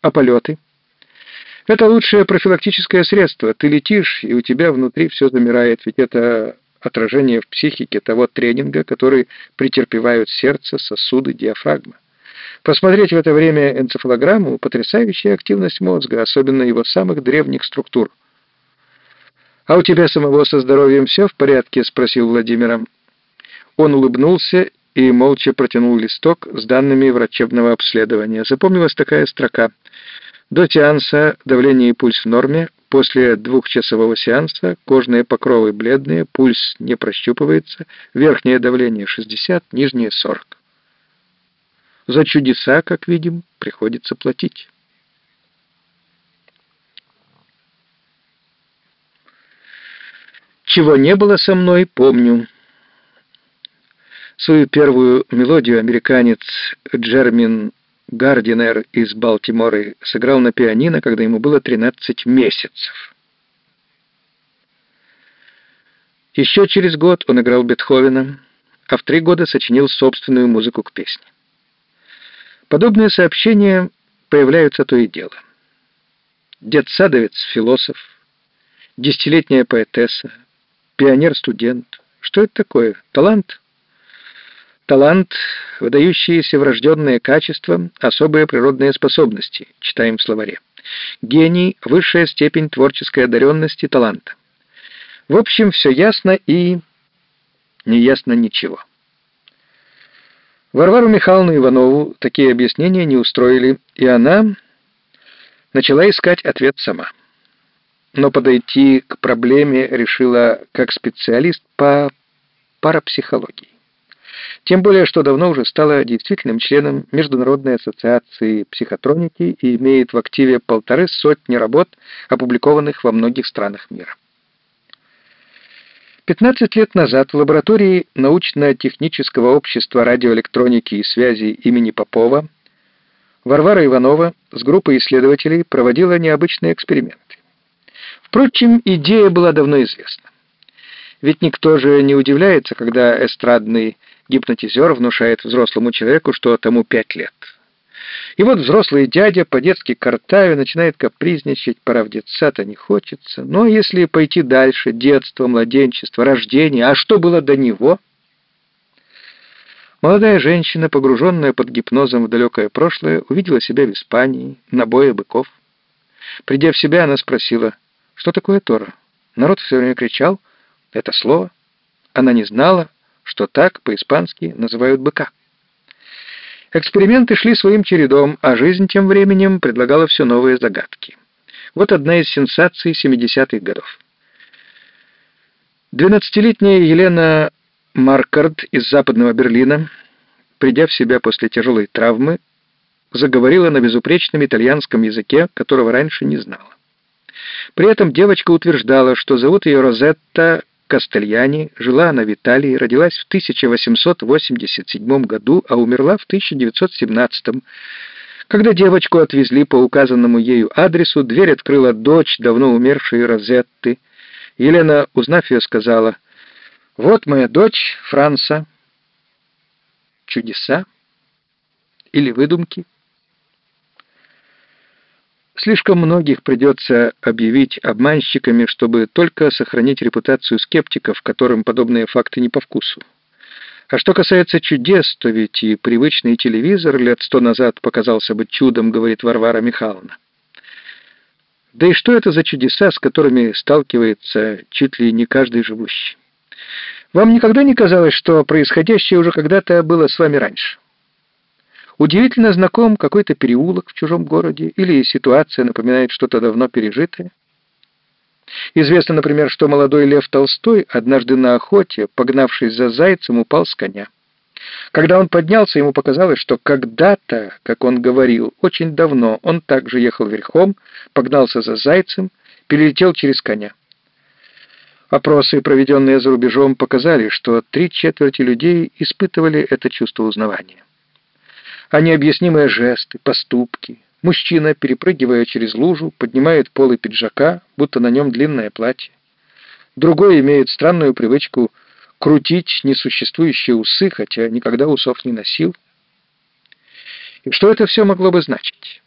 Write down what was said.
А полеты? Это лучшее профилактическое средство. Ты летишь, и у тебя внутри все замирает, ведь это отражение в психике того тренинга, который претерпевают сердце, сосуды, диафрагма. Посмотреть в это время энцефалограмму — потрясающая активность мозга, особенно его самых древних структур. «А у тебя самого со здоровьем все в порядке?» — спросил Владимира. Он улыбнулся и молча протянул листок с данными врачебного обследования. Запомнилась такая строка. До сеанса давление и пульс в норме, после двухчасового сеанса кожные покровы бледные, пульс не прощупывается, верхнее давление 60, нижнее 40. За чудеса, как видим, приходится платить. Чего не было со мной, помню. Свою первую мелодию американец Джермин Гардинер из Балтимора сыграл на пианино, когда ему было 13 месяцев. Еще через год он играл Бетховена, а в три года сочинил собственную музыку к песне. Подобные сообщения появляются то и дело. Дед-садовец-философ, десятилетняя поэтесса, пионер-студент. Что это такое? Талант? Талант, выдающиеся врожденные качества, особые природные способности, читаем в словаре. Гений — высшая степень творческой одаренности таланта. В общем, все ясно и не ясно ничего. Варвару Михайловну Иванову такие объяснения не устроили, и она начала искать ответ сама. Но подойти к проблеме решила как специалист по парапсихологии. Тем более, что давно уже стала действительным членом Международной ассоциации психотроники и имеет в активе полторы сотни работ, опубликованных во многих странах мира. 15 лет назад в лаборатории научно-технического общества радиоэлектроники и связи имени Попова Варвара Иванова с группой исследователей проводила необычные эксперименты. Впрочем, идея была давно известна. Ведь никто же не удивляется, когда эстрадный гипнотизер внушает взрослому человеку, что тому пять лет. И вот взрослый дядя по-детски картаве начинает капризничать, пора в детсад, а не хочется. Но если пойти дальше, детство, младенчество, рождение, а что было до него? Молодая женщина, погруженная под гипнозом в далекое прошлое, увидела себя в Испании, на бое быков. Придя в себя, она спросила, что такое Тора? Народ все время кричал, это слово. Она не знала, что так по-испански называют быка. Эксперименты шли своим чередом, а жизнь тем временем предлагала все новые загадки. Вот одна из сенсаций 70-х годов. Двенадцатилетняя Елена Маркард из западного Берлина, придя в себя после тяжелой травмы, заговорила на безупречном итальянском языке, которого раньше не знала. При этом девочка утверждала, что зовут ее Розетта Кастельяни, жила она в Италии, родилась в 1887 году, а умерла в 1917 Когда девочку отвезли по указанному ею адресу, дверь открыла дочь давно умершей Розетты. Елена, узнав ее, сказала, «Вот моя дочь, Франца». Чудеса или выдумки? Слишком многих придется объявить обманщиками, чтобы только сохранить репутацию скептиков, которым подобные факты не по вкусу. А что касается чудес, то ведь и привычный телевизор лет сто назад показался бы чудом, говорит Варвара Михайловна. Да и что это за чудеса, с которыми сталкивается чуть ли не каждый живущий? Вам никогда не казалось, что происходящее уже когда-то было с вами раньше? Удивительно знаком какой-то переулок в чужом городе или ситуация напоминает что-то давно пережитое. Известно, например, что молодой Лев Толстой однажды на охоте, погнавшись за зайцем, упал с коня. Когда он поднялся, ему показалось, что когда-то, как он говорил, очень давно он также ехал верхом, погнался за зайцем, перелетел через коня. Опросы, проведенные за рубежом, показали, что три четверти людей испытывали это чувство узнавания а необъяснимые жесты, поступки. Мужчина, перепрыгивая через лужу, поднимает полы пиджака, будто на нем длинное платье. Другой имеет странную привычку крутить несуществующие усы, хотя никогда усов не носил. И что это все могло бы значить?